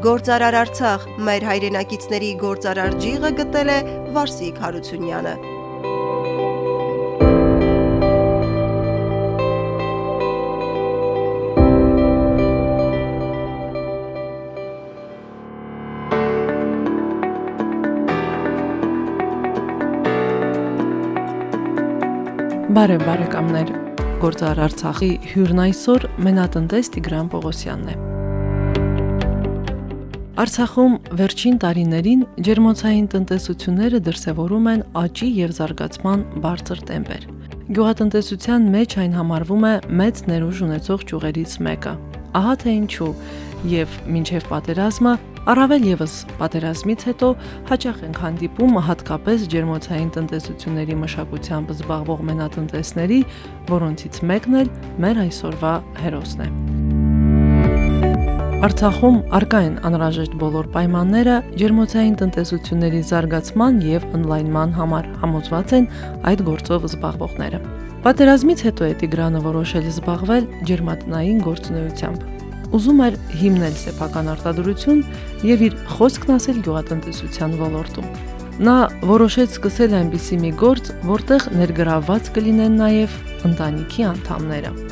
Գործարար Արցախ մեր հայրենակիցների գործարար ջիղը գտել է Վարսիկ Հարությունյանը։ Բարև բարեկամներ։ Գործար Արցախի հյուրն այսօր մենատնտես Տիգրան Պողոսյանն է։ Արցախում վերջին տարիներին ջերմոցային տնտեսությունները դրսևորում են աճի եւ զարգացման բարձր տեմպեր։ Գյուղատնտեսության մեջ այն համարվում է մեծ ներուժ ունեցող ճյուղերից մեկը։ Ահա թե ինչու եւ մինչեւ պատերազմը Առավել եւս պատերազմից հետո հաճախ ենք հանդիպում հատկապես ջերմոցային տնտեսությունների մշակությամբ զբաղվող մենատնտեսների, որոնցից մեկն էլ մեր այսօրվա հերոսն է։ Արցախում արկա են անհրաժեշտ բոլոր պայմանները ջերմոցային տնտեսությունների զարգացման եւ օնլայնման համար համոզված են այդ գործով զբաղվողները։ Պատերազմից հետո է Տիգրանը որոշել զբաղվել ջերմատնային գործունեությամբ ուզում էր հիմնել սեփական արտադրություն եւ իր խոսքն ասել գյուղատնտեսության ոլորտում։ Նա որոշեց սկսել այնպիսի մի գործ, որտեղ ներգրավված կլինեն նաև ընտանիքի անդամները։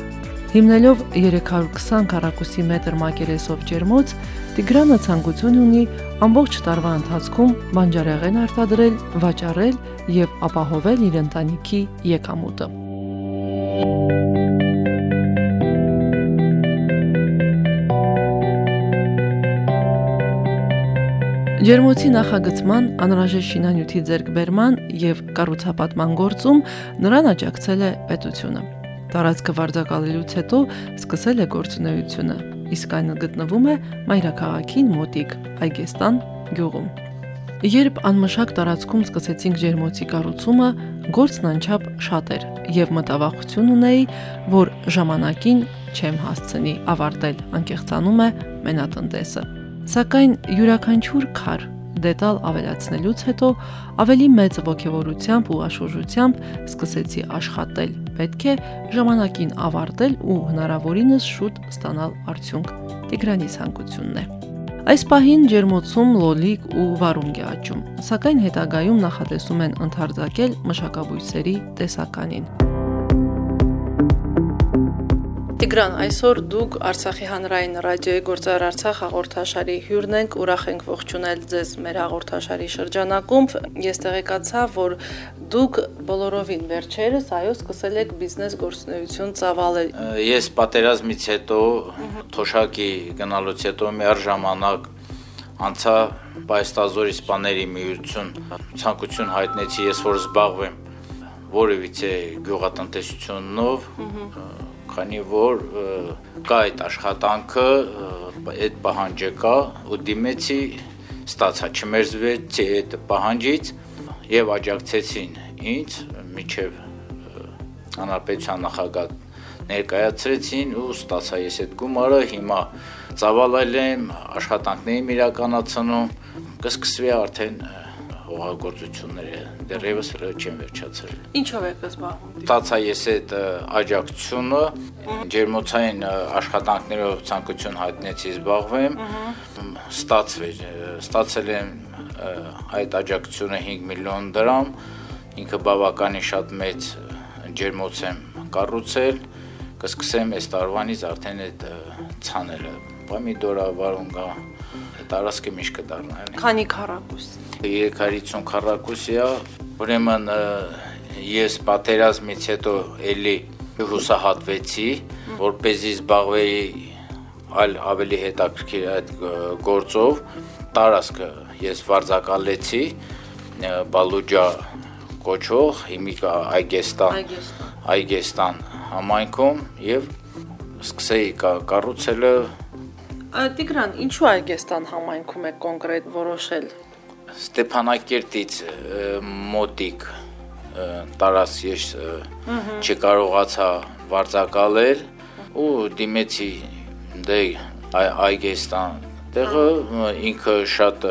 Հիմնելով 320 քառակուսի մետր մակերեսով ջերմոց, Տիգրանը ցանկություն ունի ամբողջ տարվա ընթացքում բանջարեղեն արտադրել, վաճառել եւ ապահովել իր ընտանիքի եկամուտը։ Ջերմոցի նախագծման, անհրաժեշտ շինանյութի ձեռքբերման եւ կառուցապատման գործում նրան աջակցել է պետությունը։ Տարածքը վարձակալելուց հետո սկսել է գործունեությունը, իսկ այն գտնվում է Մայրաքաղաքին մոտիկ Այգեստան գյուղում։ Երբ անմշակ տարածքում սկսեցինք ջերմոցի կառուցումը, գործն անչափ շատ էր եւ մտավախություն ունեի, որ ժամանակին չեմ հասցնի ավարտել, անկեղծանում է մենատնտեսը։ Սակայն յուրաքանչյուր քար դետալ ավելացնելուց հետո ավելի մեծ ողջավորությամբ ու աշոժությամբ սկսեցի աշխատել։ Պետք է ժամանակին ավարտել ու հնարավորինս շուտ ստանալ արդյունք։ Տիգրանի ցանկությունն է։ Այս պահին ջերմոցում լոլիկ ու վարունգ է աճում, սակայն հետագայում նախատեսում են ընդարձակել մշակաբույսերի տեսականին։ Տիգրան, այսօր դուք Արցախի հանրային ռադիոյի գործար Արցախ հաղորդաշարի հյուրն ենք, ուրախ ենք ողջունել ձեզ մեր հաղորդաշարի շրջանակում։ Ես տեղեկացա, որ դուք բոլորովին վերջերս այո սկսել եք բիզնես գործունեություն ծավալել։ Ես պատերազմից հետո թոշակի գնալուց հետո միառ ժամանակ անցա Բայստազոր իսպաների միություն ցանկություն հայտնեցի ես որ զբաղվեմ որևիցե գյուղատնտեսությունով քանի որ կա այդ աշխատանքը, այդ պահանջը կա ու դիմեցի ստացա չմերզվեցի այդ պահանջից եւ աջակցեցին ինձ միջև հանրապետության նախագահ ներկայացրեցին ու ստացա ես այդ գումարը հիմա ծավալել եմ աշխատանքներ եմ իրականացնում կսկսվի արդեն հողագործությունները դեռևս չեն վերջացել։ Ինչով եք զբաղվում։ Ստացա ես այդ աջակցությունը, ջերմոցային աշխատանքներով ցանկություն հայտնեցի զբաղվեմ։ Ստացվել, ստացել եմ այդ աջակցությունը 5 միլիոն դրամ, ինքը բավականին շատ մեծ ջերմոց եմ կառուցել, կսկսեմ այս տարվանից արդեն այդ ցանելը։ Պոմիդորա, վարունգա, տարածքը միշտ կդառնա։ Քանի քառակուս։ 350 քառակուսիա, ուրեմն ես պատերազմից հետո էլի հուսահատվեցի, որ เป զի զբաղվեի այլ ավելի հետաքրքիր այդ գործով, տարածքը ես վարձակալեցի Բալուջա կոչող հիմիկա Այգեստան Այգեստան համայնքում եւ սկսեի կառուցելը Տիգրան, ինչու Այգեստան համայնքում է կոնկրետ որոշել? Ստեփանակերտից մոտիկ տարած ես չկարողացա վարձակալել ու դիմեցի դե Այգեստան տեղը ինքը շատ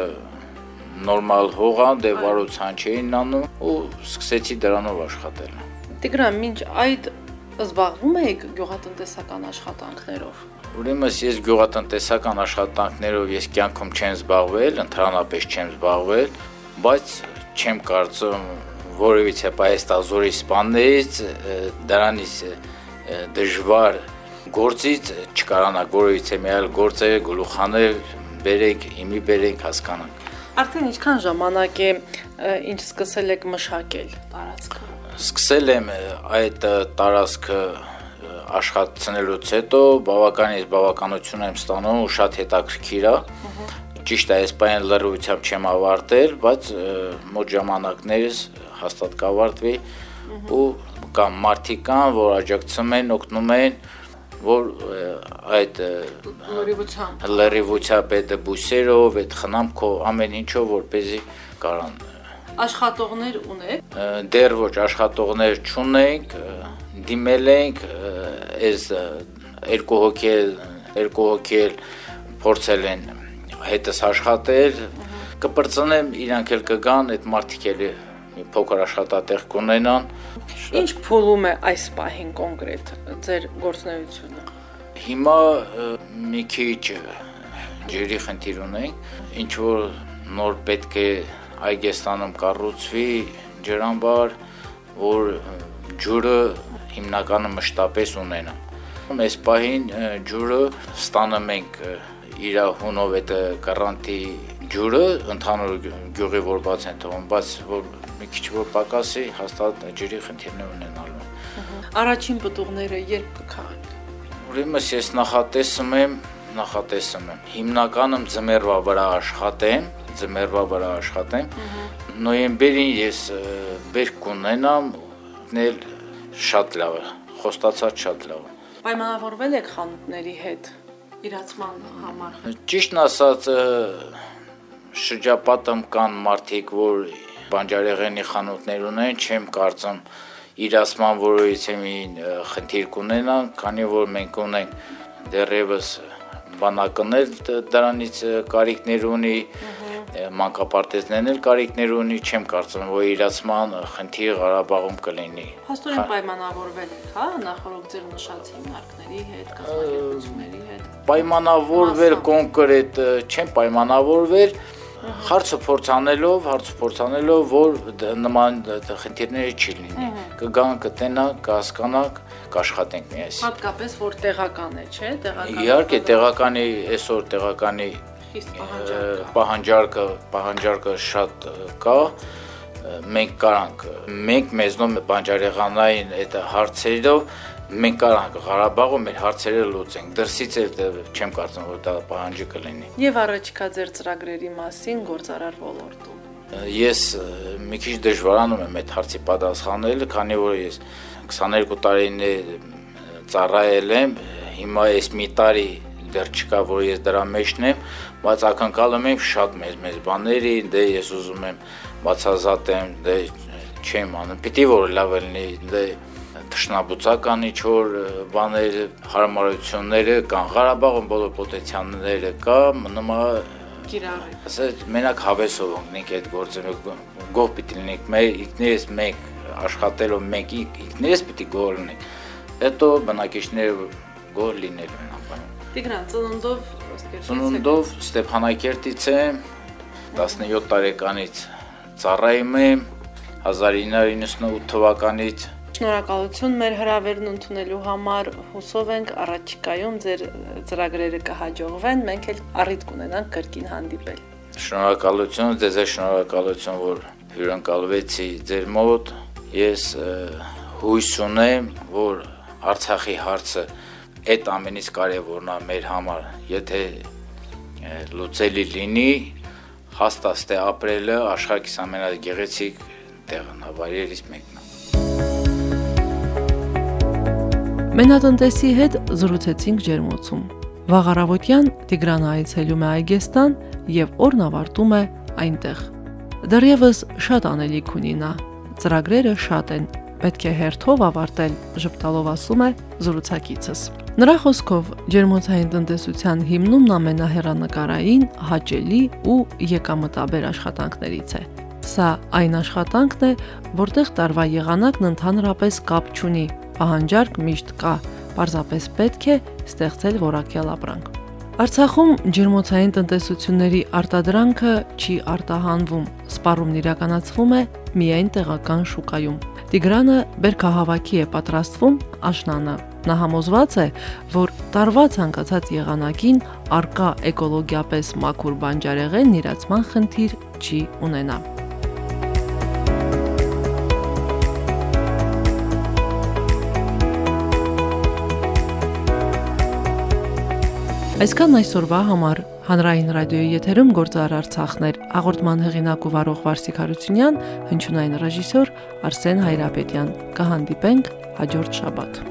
նորմալ հողա դե վարության չէին անում ու սկսեցի դրանով աշխատել։ Տիգրան, մինչ այդ զբաղվում եք գյուղատնտեսական աշխատանքներով։ Ուրեմն ես գյուղատնտեսական աշխատանքներով ես կյանքում չեմ զբաղվել, ընդհանրապես չեմ զբաղվել, բայց չեմ կարծում որևիցե պայեստազորի սպաններից դրանից դժվար գործից չկարանա որևիցե մի այլ գործեր գլուխանել բերենք, իմի բերենք, հասկանանք։ Արդեն ինչքան ժամանակ է ինչ սկսել եք մշակել տարածքը։ Սկսել եմ այդ տարածքը աշխատացնելուց հետո բավականին բավականություն եմ ստանում ու շատ հետաքրքիր է։ Ճիշտ է, այս բանը լրիվությամբ չեմ ավարտել, բայց մոտ ժամանակներս հաստատ կավարտվի ու կամ մարդիկ կան, որ աջակցում են, օգնում են, որ այդ լրիվությամբ լրիվությամբ այդ բույսերով, այդ խնամքով, ամեն ինչով որ เป զի կարան աշխատողներ ունեք։ Դեռ ոչ աշխատողներ չունենք, դիմել ենք այս երկու հոգի երկու հոգի փորձել են հետս աշխատել կպրծնեմ իրանք էլ կգան այդ մարդիկ էլ մի փոքր աշխատատեղ կունենան Ինչ փուլում է այս պահին կոնկրետ ձեր գործնեությունը։ Հիմա մի քիչ ջրի խնդիր ունենք, ինչ որ նոր պետք է Այգեստանում կառուցվի ջրամբար, որ ջուրը հիմնականը մշտապես ունենա։ Այս պահին ջուրը ստանում ենք իր հունով այդ գարանտի ջուրը ընդհանուր գյուղի որ բաց են թվում, բայց որ մի քիչ որ պակասի, հաստատ ջրի խնդիրներ ունենալու։ Առաջին պտուղները երբ կքաղեն։ Ուրեմն ես նախատեսում եմ, նախատեսում եմ հիմնականում ձմեռվա վրա աշխատեմ, ձմեռվա վրա աշխատեմ։ Նոյեմբերին ես բերք կունենամ, նել շատ լավ է, խոստացած շատ լավ է։ Պայմանավորվել եք խանութների հետ իրացման համար։ Ճիշտն ասած շրջապատում կան մարդիկ, որ բանջարեղենի խանութներ ունեն, չեմ կարծում իրացման որոշիչ մի խնդիր կունենան, քանի որ մենք ունենք դեռևս բանակներ դրանից կարիքներ ունի, մանկապարտեզներն էլ կարիքներ ունի, չեմ կարծում, որ իրացման խնդիր Ղարաբաղում կլինի։ Հաստորեն պայմանավորվել եք, հա, նախորդ ձեր նշած հիմնարկների հետ, կազմակերպությունների հետ։ Պայմանավորվել կոնկրետ չեմ պայմանավորվել, Հարցը փորձանելով, հարցը փորձանելով, որ նման խնդիրները չի լինի։ Կգան, կտենան, կհասկանանք, կաշխատենք միասին։ Հատկապես որ տեղական է, չէ՞, տեղական։ Իհարկե, տեղականի այսօր տեղականի խիստ պահանջարկը։ պահանջարկը, պահանջարկը շատ կա մենք կարանք մենք մեզնով բանջարեղանային այդ հարցերով մենք կարանք Ղարաբաղում մեր հարցերը լուծենք։ Դրսից էլ չեմ կարծում, որ դա պահանջի կլինի։ Եվ առաջիկա ձեր ծրագրերի մասին գործարար ոլորտում։ Ես մի քիչ դժվարանում եմ այդ հարցի պատասխանել, քանի որ ես 22 տարիներ ծառայել եմ, հիմա այս մի տարի դեռ չկա, որ ես դրա մեջն եմ, բայց ակնկալում եմ շատ մեծ մեծ բաների, դե ես ուզում եմ բացազատեմ, դե չեմ անում։ Պիտի որ լավ լինի, դե թշնաբուծական ինչ-որ բաներ, հարմարությունները կան։ Ղարաբաղում բոլոր պոտենցիալները կա, մնում է Կիրառի։ ասած մենակ հավեսով ունենք այդ գործը գող պիտի լինենք, մեր ինքներս մենք աշխատելով մենք ինքներս պիտի գող լինենք։ Հետո բնակիչները գող լինելու են ապա։ Տիգրան, ծնունդով ըստ Ծնունդով Ստեփանակերտից եմ 17 տարեկանից ծառայում եմ 1998 թվականից Շնորհակալություն մեր հրավերն ընդունելու համար։ Հուսով ենք առաջիկայում ձեր ծրագրերը կհաջողվեն, մենք էլ առիթ կունենանք կրկին հանդիպել։ Շնորհակալություն, ձեզ է շնորհակալություն, որ հյուրընկալվեցի ձեր մոտ։ Ես հույս ունեմ, որ Արցախի հարցը այդ ամենից կարևորն է մեր համար։ Եթե լուծելի լինի, հաստատ է ապրելը աշխարհի ամենագեղեցիկ տեղն է, վայրերից մեկն է։ Մենատնտեսի հետ զրուցեցինք ջերմոցում։ Վաղարավոտյան Տիգրանը այցելում է Այգեստան եւ օրն ավարտում է այնտեղ։ Դեռևս շատ անելիք ունի նա։ Ծրագրերը շատ են, պետք է հերթով ավարտել, ժպտալով ասում է զրուցակիցս։ Նրա խոսքով ջերմոցային տնտեսության հիմնումն ամենահեռանկարային, հաճելի ու եկամտաբեր աշխատանքներից է։ Սա այն աշխատանքն է, որտեղ տարվա եղանակն ընդհանրապես կապ չունի պահանջարկ միշտ կա, պարզապես պետք է ստեղծել որակյալ ապրանք։ Արցախում ջերմոցային տնտեսությունների արտադրանքը չի արտահանվում, սպառումն իրականացվում է միայն տեղական շուկայում։ Տիգրանը բերքահավաքի է պատրաստվում աշնանը։ Նա համոզված է, որ տարվա ցանկացած եղանակին արկա էկոլոգիապես մաքուր բանջարեղեն իրացման խնդիր չի ունենա։ Այսքան այսօրվա համար հանրային ռադիոյի եթերում գործար Արցախներ հաղորդման հեղինակ ու վարող Վարսիկ Հարությունյան, հնչյունային ռեժիսոր Արսեն Հայրապետյան։ Կհանդիպենք հաջորդ շաբաթ։